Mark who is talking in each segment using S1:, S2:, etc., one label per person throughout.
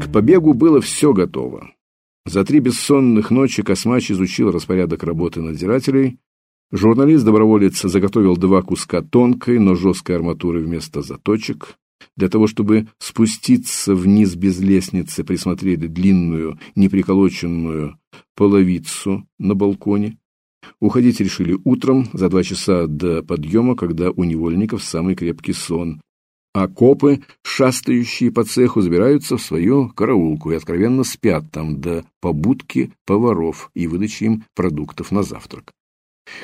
S1: К побегу было все готово. За три бессонных ночи Космач изучил распорядок работы надзирателей. Журналист-доброволец заготовил два куска тонкой, но жесткой арматуры вместо заточек. Для того, чтобы спуститься вниз без лестницы, присмотрели длинную, неприколоченную половицу на балконе. Уходить решили утром, за два часа до подъема, когда у невольников самый крепкий сон а копы, шастающие по цеху, забираются в свою караулку и откровенно спят там до побудки поваров и выдачи им продуктов на завтрак.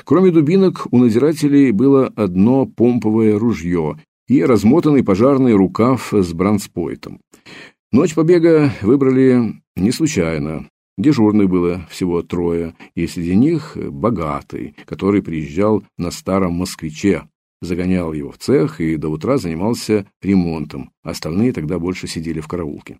S1: Кроме дубинок, у надзирателей было одно помповое ружье и размотанный пожарный рукав с бранспойтом. Ночь побега выбрали не случайно. Дежурных было всего трое, и среди них богатый, который приезжал на старом москвиче, загонял его в цех и до утра занимался ремонтом, остальные тогда больше сидели в караулке.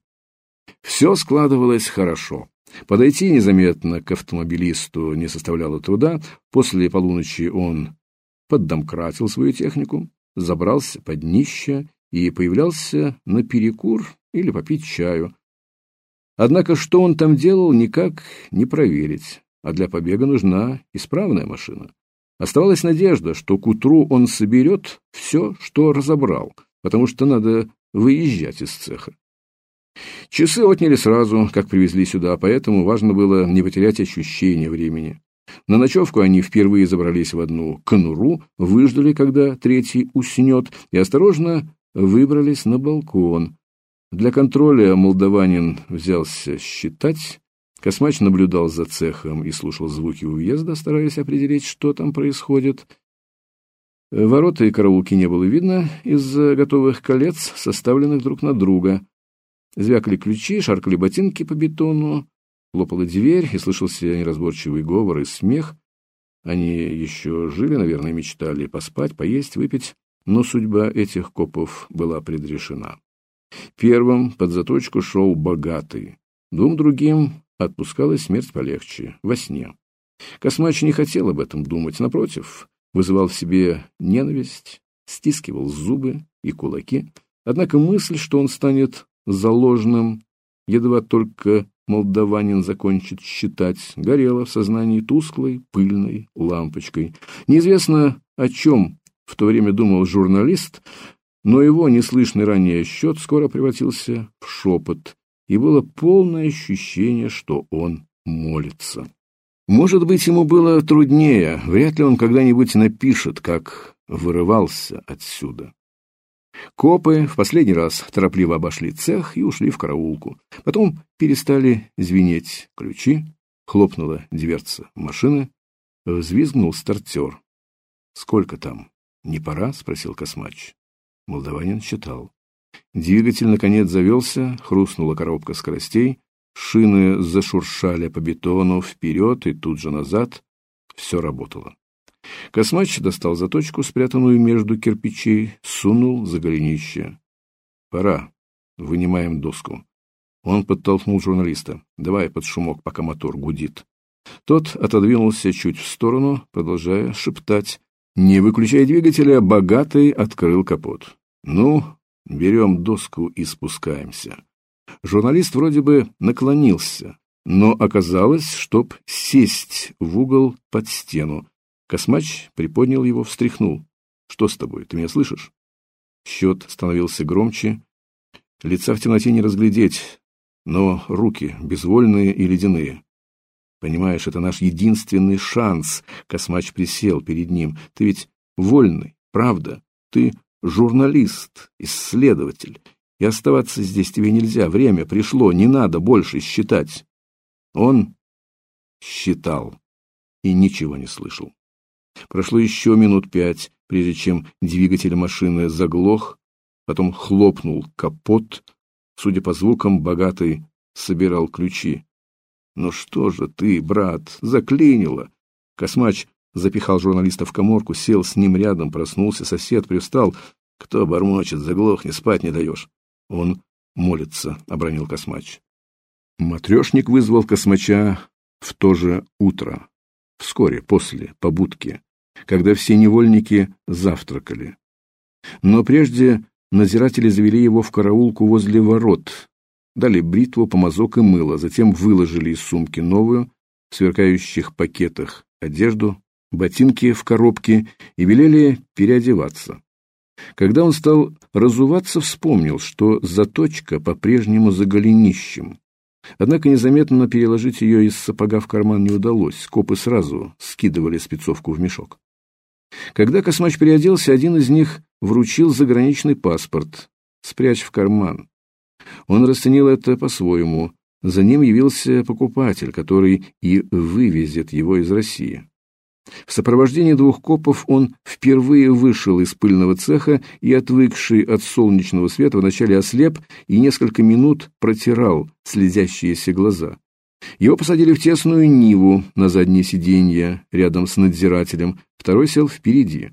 S1: Все складывалось хорошо. Подойти незаметно к автомобилисту не составляло труда. После полуночи он поддомкратил свою технику, забрался под днище и появлялся на перекур или попить чаю. Однако что он там делал, никак не проверить, а для побега нужна исправная машина. Оставалась надежда, что к утру он соберет все, что разобрал, потому что надо выезжать из цеха. Часы отняли сразу, как привезли сюда, поэтому важно было не потерять ощущение времени. На ночевку они впервые забрались в одну конуру, выждали, когда третий уснет, и осторожно выбрались на балкон. Для контроля молдаванин взялся считать, Космач наблюдал за цехом и слушал звуки уезда, стараясь определить, что там происходит. Ворота и караулки не было видно из-за готовых колец, составленных друг на друга. Звякали ключи, шаркали ботинки по бетону, лопала дверь, и слышался неразборчивый говор и смех. Они еще жили, наверное, мечтали поспать, поесть, выпить, но судьба этих копов была предрешена. Первым под заточку шел богатый, двум другим отпускалась смерть полегче, во сне. Космач не хотел об этом думать, напротив, вызывал в себе ненависть, стискивал зубы и кулаки. Однако мысль, что он станет заложным, едва только молдаванин закончит считать, горела в сознании тусклой, пыльной лампочкой. Неизвестно, о чем в то время думал журналист, но его неслышный ранее счет скоро превратился в шепот, и было полное ощущение, что он молится. Может быть, ему было труднее, вряд ли он когда-нибудь напишет, как вырывался отсюда. Копы в последний раз торопливо обошли цех и ушли в караулку. Потом перестали звенеть ключи, хлопнула дверца машины, взвизгнул стартер. «Сколько там? Не пора?» — спросил Космач. Молдаванин считал. Двигатель, наконец, завелся, хрустнула коробка скоростей, шины зашуршали по бетону вперед и тут же назад. Все работало. Космач достал заточку, спрятанную между кирпичей, сунул за голенище. «Пора. Вынимаем доску». Он подтолкнул журналиста. «Давай под шумок, пока мотор гудит». Тот отодвинулся чуть в сторону, продолжая шептать. Не выключая двигателя, богатый открыл капот. «Ну, Берем доску и спускаемся. Журналист вроде бы наклонился, но оказалось, чтоб сесть в угол под стену. Космач приподнял его, встряхнул. «Что с тобой? Ты меня слышишь?» Счет становился громче. Лица в темноте не разглядеть, но руки безвольные и ледяные. Понимаешь, это наш единственный шанс. Космач присел перед ним. Ты ведь вольный, правда? Ты журналист, исследователь, и оставаться здесь тебе нельзя. Время пришло, не надо больше считать. Он считал и ничего не слышал. Прошло еще минут пять, прежде чем двигатель машины заглох, потом хлопнул капот. Судя по звукам, богатый собирал ключи. «Ну что же ты, брат, заклинило!» Космач запихал журналиста в коморку, сел с ним рядом, проснулся, сосед привстал. «Кто бормочет, заглохни, спать не даешь». «Он молится», — обронил Космач. Матрешник вызвал Космача в то же утро. вскоре после побудки, когда все невольники завтракали. Но прежде надзиратели завели его в караулку возле ворот, дали бритву, помазок и мыло, затем выложили из сумки новую, в сверкающих пакетах, одежду, ботинки в коробке и велели переодеваться. Когда он стал разуваться, вспомнил, что заточка по-прежнему за голенищем. Однако незаметно переложить ее из сапога в карман не удалось, копы сразу скидывали спецовку в мешок. Когда Космач переоделся, один из них вручил заграничный паспорт. «Спрячь в карман». Он расценил это по-своему. За ним явился покупатель, который и вывезет его из России. В сопровождении двух копов он впервые вышел из пыльного цеха и, отвыкший от солнечного света, вначале ослеп и несколько минут протирал слезящиеся глаза. Его посадили в тесную ниву на заднее сиденье рядом с надзирателем, второй сел впереди.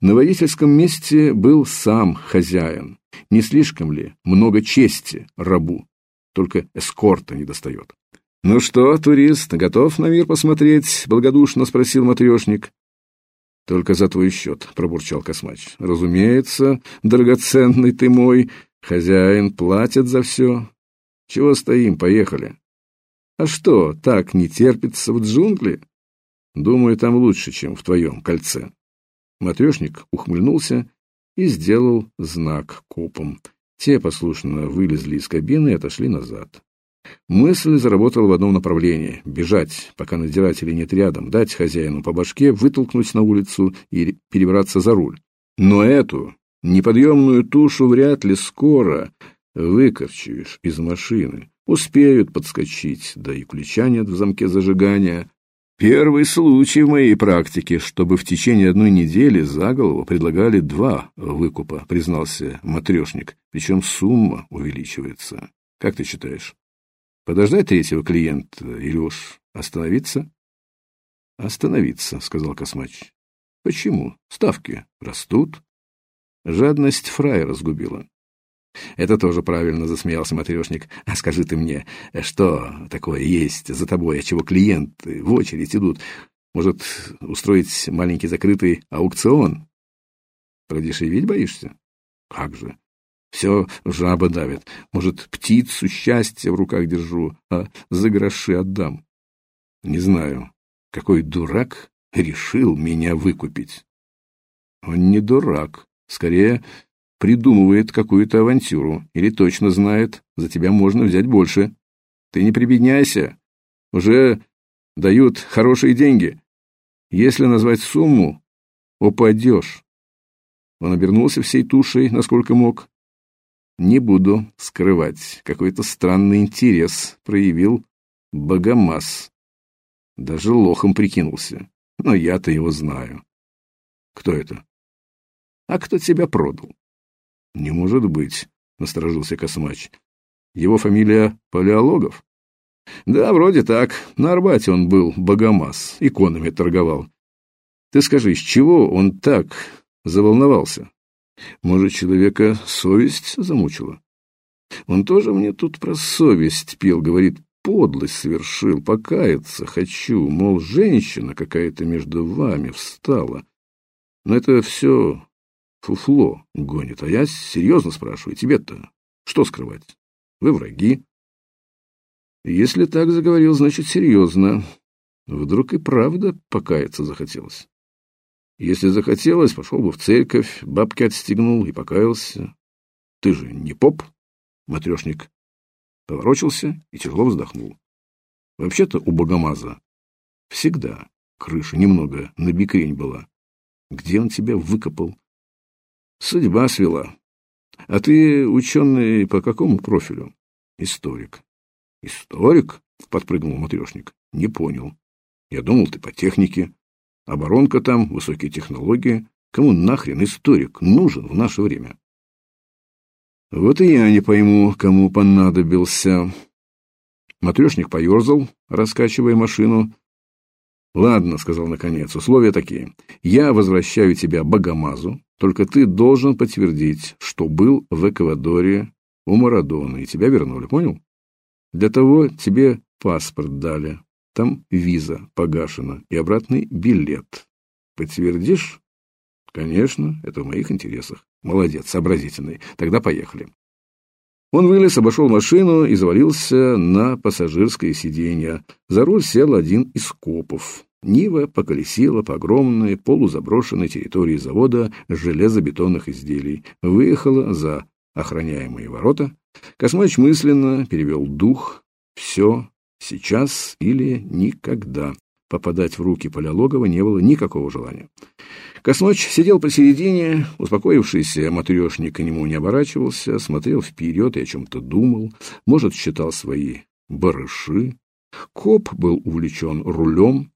S1: На водительском месте был сам хозяин. Не слишком ли много чести рабу? Только эскорта не достает. «Ну что, турист, готов на мир посмотреть?» — благодушно спросил матрешник. «Только за твой счет», — пробурчал Космач. «Разумеется, драгоценный ты мой, хозяин платит за все. Чего стоим, поехали». «А что, так не терпится в джунгли?» «Думаю, там лучше, чем в твоем кольце». Матрешник ухмыльнулся и сделал знак копам. Те послушно вылезли из кабины и отошли назад. Мысль заработала в одном направлении — бежать, пока надзирателей нет рядом, дать хозяину по башке, вытолкнуть на улицу и перебраться за руль. Но эту неподъемную тушу вряд ли скоро выкорчуешь из машины. Успеют подскочить, да и ключа нет в замке зажигания. Первый случай в моей практике, чтобы в течение одной недели за голову предлагали два выкупа, признался матрешник, причем сумма увеличивается. Как ты считаешь? Подождать третьего клиента или уж остановиться? Остановиться, сказал Космач. Почему? Ставки растут. Жадность фрая разгубила. Это тоже правильно, засмеялся матрешник. А скажи ты мне, что такое есть за тобой, от чего клиенты в очередь идут? Может, устроить маленький закрытый аукцион? Продешевить боишься? Как же? Все жаба давит. Может, птицу счастья в руках держу, а за гроши отдам. Не знаю, какой дурак решил меня выкупить. Он не дурак, скорее придумывает какую-то авантюру или точно знает, за тебя можно взять больше. Ты не прибедняйся, уже дают хорошие деньги. Если назвать сумму, упадешь. Он обернулся всей тушей, насколько мог, не буду скрывать, какой-то странный интерес проявил Богомаз. Даже лохом прикинулся, но я-то его знаю. Кто это? А кто тебя продал? Не может быть, насторожился Космач. Его фамилия Палеологов? Да, вроде так. На Арбате он был Богомаз, иконами торговал. Ты скажи, с чего он так заволновался? Может, человека совесть замучила? Он тоже мне тут про совесть пел, говорит, подлость совершил, покаяться хочу, мол, женщина какая-то между вами встала. Но это все фуфло гонит, а я серьезно спрашиваю, тебе-то что скрывать? Вы враги. Если так заговорил, значит, серьезно. Вдруг и правда покаяться захотелось. Если захотелось, пошел бы в церковь, бабки отстегнул и покаялся. Ты же не поп, матрешник. Поворочился и тяжело вздохнул. Вообще-то у Богомаза всегда крыша немного на бикрень была. Где он тебя выкопал? Судьба свела. А ты ученый по какому профилю? Историк. Историк? Подпрыгнул матрешник. Не понял. Я думал, ты по технике. Оборонка там, высокие технологии. Кому нахрен историк нужен в наше время? Вот и я не пойму, кому понадобился. Матрешник поерзал, раскачивая машину. Ладно, сказал наконец, условия такие. Я возвращаю тебя Богомазу, только ты должен подтвердить, что был в Эквадоре у Марадона, и тебя вернули, понял? Для того тебе паспорт дали. Там виза погашена и обратный билет. Подтвердишь? Конечно, это в моих интересах. Молодец, сообразительный. Тогда поехали. Он вылез, обошел машину и завалился на пассажирское сиденье. За руль сел один из копов. Нива поколесила по огромной полузаброшенной территории завода железобетонных изделий, выехала за охраняемые ворота. Космач мысленно перевел дух. Все сейчас или никогда. Попадать в руки Полялогова не было никакого желания. Космач сидел посередине, успокоившийся матрешник к нему не оборачивался, смотрел вперед и о чем-то думал, может, считал свои барыши. Коп был увлечен рулем,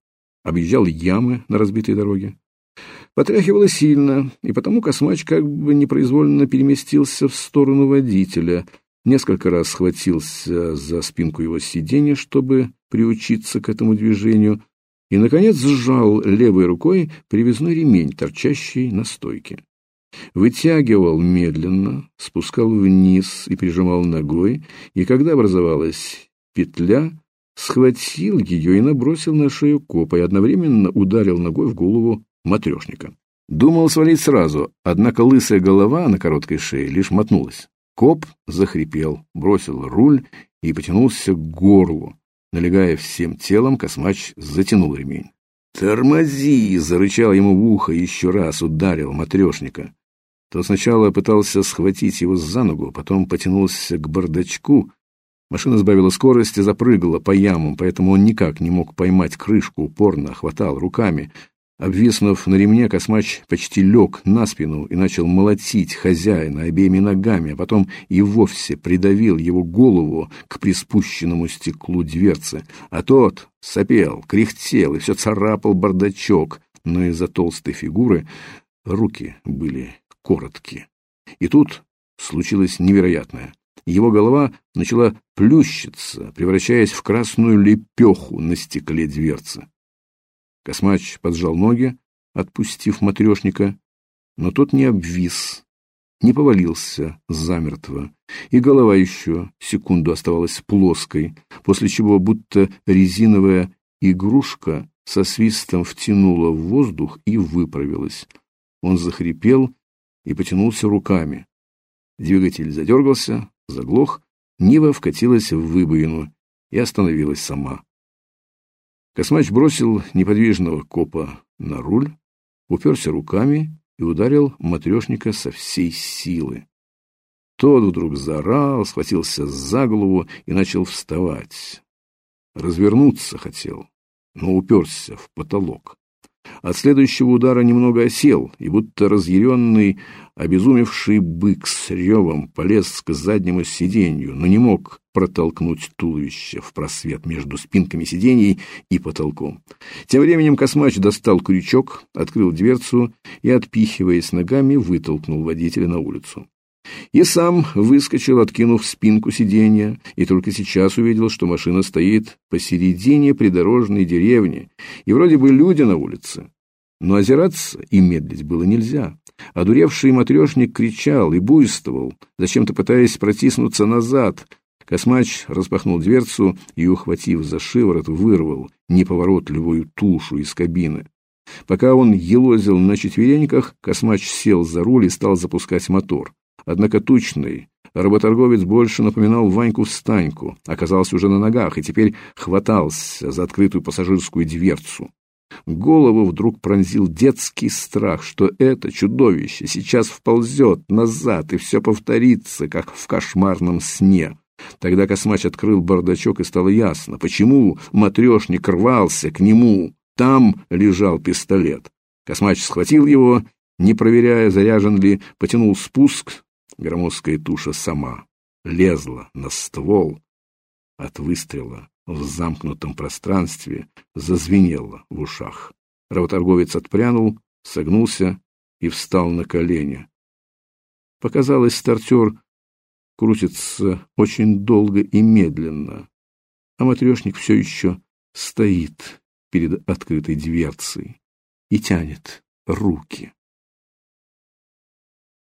S1: объезжал ямы на разбитой дороге. Потряхивало сильно, и потому космач как бы непроизвольно переместился в сторону водителя, несколько раз схватился за спинку его сиденья, чтобы приучиться к этому движению, и, наконец, сжал левой рукой привязной ремень, торчащий на стойке. Вытягивал медленно, спускал вниз и прижимал ногой, и когда образовалась петля, схватил ее и набросил на шею копа и одновременно ударил ногой в голову матрешника. Думал свалить сразу, однако лысая голова на короткой шее лишь мотнулась. Коп захрипел, бросил руль и потянулся к горлу. Налегая всем телом, космач затянул ремень. «Тормози!» — зарычал ему в ухо еще раз, ударил матрешника. Тот сначала пытался схватить его за ногу, потом потянулся к бардачку, Машина сбавила скорость и запрыгала по ямам, поэтому он никак не мог поймать крышку, упорно хватал руками. Обвиснув на ремне, космач почти лег на спину и начал молотить хозяина обеими ногами, а потом и вовсе придавил его голову к приспущенному стеклу дверцы. А тот сопел, кряхтел и все царапал бардачок, но из-за толстой фигуры руки были короткие. И тут случилось невероятное. Его голова начала плющиться, превращаясь в красную лепеху на стекле дверцы. Космач поджал ноги, отпустив матрешника, но тот не обвис, не повалился замертво, и голова еще секунду оставалась плоской, после чего будто резиновая игрушка со свистом втянула в воздух и выправилась. Он захрипел и потянулся руками. Двигатель задергался, заглох, Нива вкатилась в выбоину и остановилась сама. Космач бросил неподвижного копа на руль, уперся руками и ударил матрешника со всей силы. Тот вдруг заорал, схватился за голову и начал вставать. Развернуться хотел, но уперся в потолок. От следующего удара немного осел, и будто разъяренный, обезумевший бык с ревом полез к заднему сиденью, но не мог протолкнуть туловище в просвет между спинками сидений и потолком. Тем временем космач достал крючок, открыл дверцу и, отпихиваясь ногами, вытолкнул водителя на улицу. И сам выскочил, откинув спинку сиденья, и только сейчас увидел, что машина стоит посередине придорожной деревни, и вроде бы люди на улице. Но озираться и медлить было нельзя. Одуревший матрешник кричал и буйствовал, зачем-то пытаясь протиснуться назад. Космач распахнул дверцу и, ухватив за шиворот, вырвал неповоротливую тушу из кабины. Пока он елозил на четвереньках, Космач сел за руль и стал запускать мотор. Однако тучный работорговец больше напоминал Ваньку-встаньку, оказался уже на ногах и теперь хватался за открытую пассажирскую дверцу. Голову вдруг пронзил детский страх, что это чудовище сейчас вползет назад, и все повторится, как в кошмарном сне. Тогда Космач открыл бардачок, и стало ясно, почему матрешник рвался к нему. Там лежал пистолет. Космач схватил его, не проверяя, заряжен ли, потянул спуск, Громоздкая туша сама лезла на ствол. От выстрела в замкнутом пространстве зазвенело в ушах. Работорговец отпрянул, согнулся и встал на колени. Показалось, стартер крутится очень долго и медленно, а матрешник все еще стоит перед открытой дверцей и тянет руки.